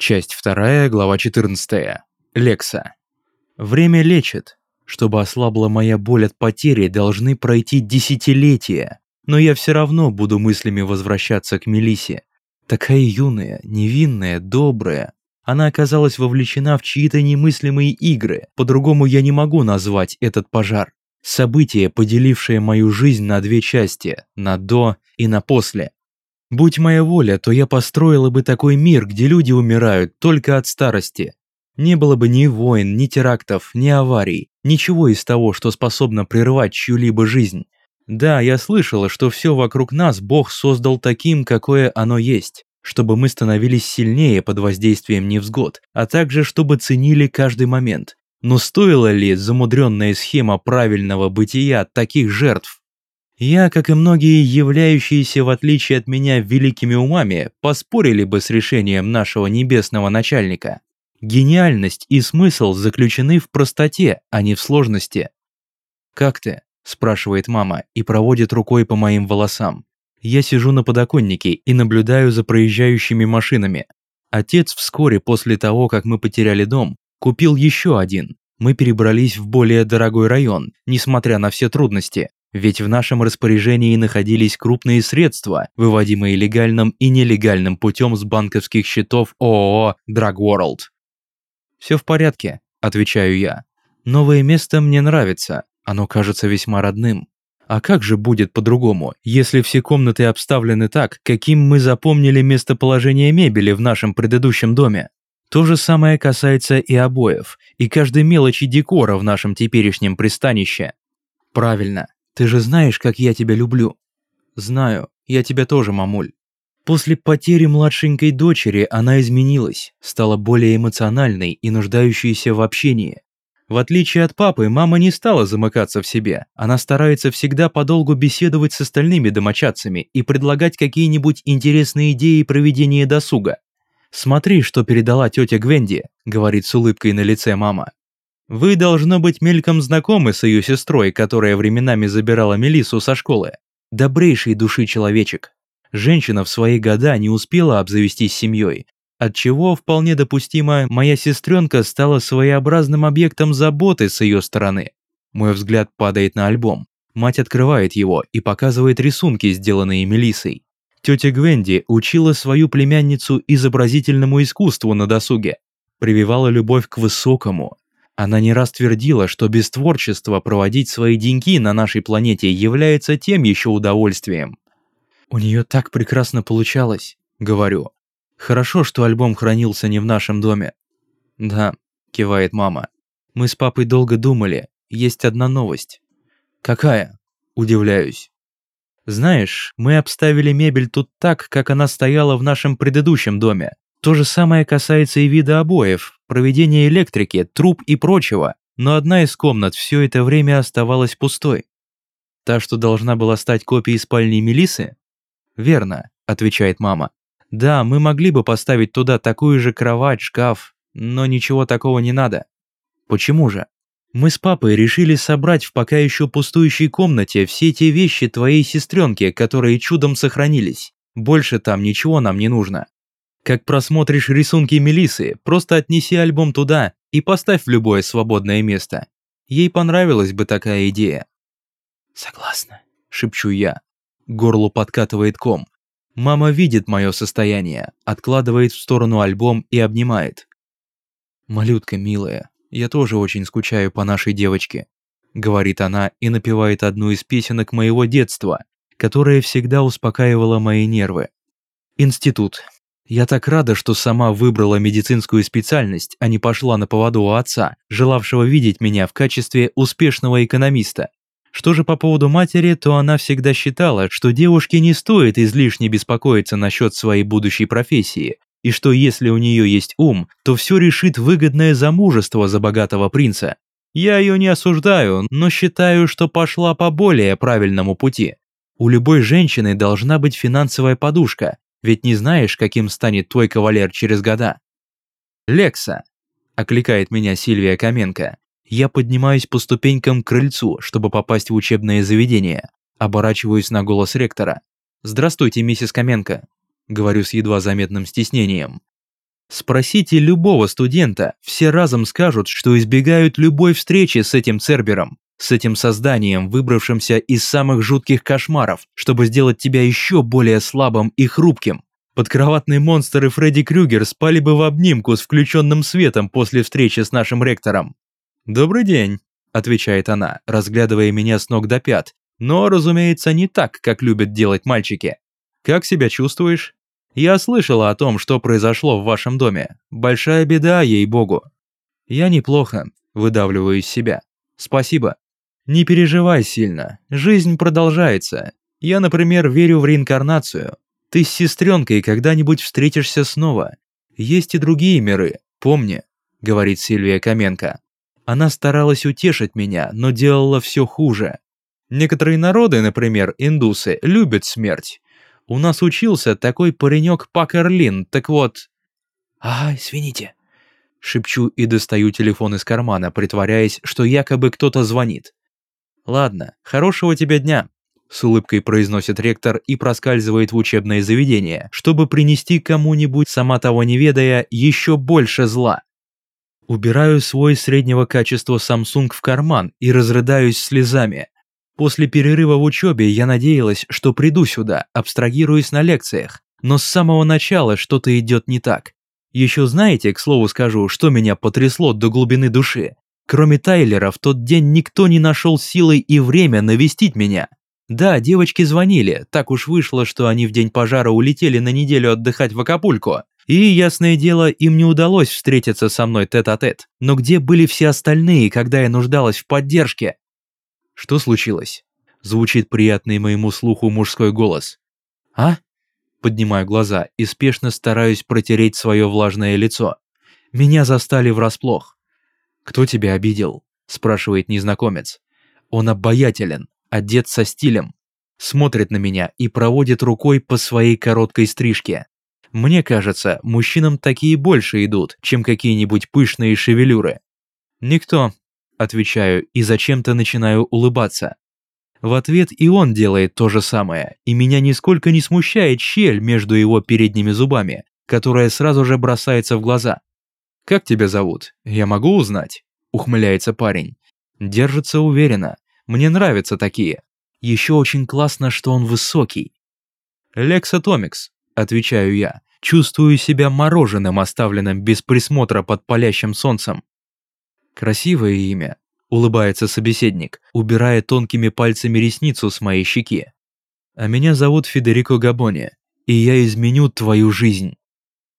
Часть 2, глава 14. Лекса. Время лечит. Чтобы ослабла моя боль от потери, должны пройти десятилетия. Но я все равно буду мыслями возвращаться к Мелисе. Такая юная, невинная, добрая. Она оказалась вовлечена в чьи-то немыслимые игры. По-другому я не могу назвать этот пожар. Событие, поделившее мою жизнь на две части, на до и на после. Будь моя воля, то я построила бы такой мир, где люди умирают только от старости. Не было бы ни войн, ни терактов, ни аварий, ничего из того, что способно прервать чью-либо жизнь. Да, я слышала, что все вокруг нас Бог создал таким, какое оно есть, чтобы мы становились сильнее под воздействием невзгод, а также чтобы ценили каждый момент. Но стоила ли замудренная схема правильного бытия таких жертв? Я, как и многие являющиеся в отличие от меня великими умами, поспорили бы с решением нашего небесного начальника. Гениальность и смысл заключены в простоте, а не в сложности. «Как ты?» – спрашивает мама и проводит рукой по моим волосам. Я сижу на подоконнике и наблюдаю за проезжающими машинами. Отец вскоре после того, как мы потеряли дом, купил еще один. Мы перебрались в более дорогой район, несмотря на все трудности. Ведь в нашем распоряжении находились крупные средства, выводимые легальным и нелегальным путем с банковских счетов ООО Drug World. «Все в порядке», – отвечаю я. «Новое место мне нравится, оно кажется весьма родным. А как же будет по-другому, если все комнаты обставлены так, каким мы запомнили местоположение мебели в нашем предыдущем доме? То же самое касается и обоев, и каждой мелочи декора в нашем теперешнем пристанище. Правильно, ты же знаешь, как я тебя люблю». «Знаю, я тебя тоже, мамуль». После потери младшенькой дочери она изменилась, стала более эмоциональной и нуждающейся в общении. В отличие от папы, мама не стала замыкаться в себе. Она старается всегда подолгу беседовать с остальными домочадцами и предлагать какие-нибудь интересные идеи проведения досуга. «Смотри, что передала тетя Гвенди», — говорит с улыбкой на лице мама. Вы, должно быть, мельком знакомы с ее сестрой, которая временами забирала Мелиссу со школы. Добрейшей души человечек. Женщина в свои года не успела обзавестись семьей, отчего, вполне допустимо, моя сестренка стала своеобразным объектом заботы с ее стороны. Мой взгляд падает на альбом. Мать открывает его и показывает рисунки, сделанные Мелиссой. Тетя Гвенди учила свою племянницу изобразительному искусству на досуге, прививала любовь к высокому, она не раз твердила, что без творчества проводить свои деньги на нашей планете является тем еще удовольствием. «У нее так прекрасно получалось», — говорю. «Хорошо, что альбом хранился не в нашем доме». «Да», — кивает мама. «Мы с папой долго думали. Есть одна новость». «Какая?» – удивляюсь. «Знаешь, мы обставили мебель тут так, как она стояла в нашем предыдущем доме. То же самое касается и вида обоев, проведения электрики, труб и прочего, но одна из комнат все это время оставалась пустой. Та, что должна была стать копией спальни Мелисы? Верно, отвечает мама. Да, мы могли бы поставить туда такую же кровать, шкаф, но ничего такого не надо. Почему же? Мы с папой решили собрать в пока еще пустующей комнате все те вещи твоей сестренки, которые чудом сохранились. Больше там ничего нам не нужно. Как просмотришь рисунки Мелисы, просто отнеси альбом туда и поставь в любое свободное место. Ей понравилась бы такая идея. Согласна, шепчу я. Горлу подкатывает ком. Мама видит мое состояние, откладывает в сторону альбом и обнимает. «Малютка милая, я тоже очень скучаю по нашей девочке», говорит она и напевает одну из песенок моего детства, которая всегда успокаивала мои нервы. Институт, я так рада, что сама выбрала медицинскую специальность, а не пошла на поводу у отца, желавшего видеть меня в качестве успешного экономиста. Что же по поводу матери, то она всегда считала, что девушке не стоит излишне беспокоиться насчет своей будущей профессии, и что если у нее есть ум, то все решит выгодное замужество за богатого принца. Я ее не осуждаю, но считаю, что пошла по более правильному пути. У любой женщины должна быть финансовая подушка, ведь не знаешь, каким станет твой кавалер через года. «Лекса!» – окликает меня Сильвия Каменко. Я поднимаюсь по ступенькам к крыльцу, чтобы попасть в учебное заведение. Оборачиваюсь на голос ректора. «Здравствуйте, миссис Каменко», – говорю с едва заметным стеснением. Спросите любого студента, все разом скажут, что избегают любой встречи с этим Цербером, с этим созданием, выбравшимся из самых жутких кошмаров, чтобы сделать тебя еще более слабым и хрупким. Подкроватный монстр и Фредди Крюгер спали бы в обнимку с включенным светом после встречи с нашим ректором. «Добрый день», – отвечает она, разглядывая меня с ног до пят, но, разумеется, не так, как любят делать мальчики. «Как себя чувствуешь?» «Я слышала о том, что произошло в вашем доме. Большая беда, ей-богу». «Я неплохо», – выдавливаю из себя. «Спасибо». «Не переживай сильно. Жизнь продолжается. Я, например, верю в реинкарнацию. Ты с сестренкой когда-нибудь встретишься снова. Есть и другие миры, помни», – говорит Сильвия Каменко. Она старалась утешить меня, но делала все хуже. Некоторые народы, например, индусы, любят смерть. У нас учился такой паренек Пакерлин, так вот... «Ага, извините», — шепчу и достаю телефон из кармана, притворяясь, что якобы кто-то звонит. «Ладно, хорошего тебе дня», — с улыбкой произносит ректор и проскальзывает в учебное заведение, чтобы принести кому-нибудь, сама того не ведая, еще больше зла. Убираю свой среднего качества Samsung в карман и разрыдаюсь слезами. После перерыва в учебе я надеялась, что приду сюда, абстрагируясь на лекциях, но с самого начала что-то идет не так. Еще знаете, к слову скажу, что меня потрясло до глубины души? Кроме Тайлера, в тот день никто не нашел силы и время навестить меня. Да, девочки звонили, так уж вышло, что они в день пожара улетели на неделю отдыхать в Акапулько. И, ясное дело, им не удалось встретиться со мной тет-а-тет. -тет. Но где были все остальные, когда я нуждалась в поддержке? Что случилось? Звучит приятный моему слуху мужской голос. А? Поднимаю глаза и спешно стараюсь протереть свое влажное лицо. Меня застали врасплох. «Кто тебя обидел?» – спрашивает незнакомец. Он обаятелен, одет со стилем, смотрит на меня и проводит рукой по своей короткой стрижке. Мне кажется, мужчинам такие больше идут, чем какие-нибудь пышные шевелюры. «Никто», – отвечаю и зачем-то начинаю улыбаться. В ответ и он делает то же самое, и меня нисколько не смущает щель между его передними зубами, которая сразу же бросается в глаза. «Как тебя зовут? Я могу узнать?» – ухмыляется парень. Держится уверенно. Мне нравятся такие. Еще очень классно, что он высокий. «Лексатомикс», отвечаю я. Чувствую себя мороженым, оставленным без присмотра под палящим солнцем. Красивое имя, улыбается собеседник, убирая тонкими пальцами ресницу с моей щеки. А меня зовут Федерико Габони, и я изменю твою жизнь.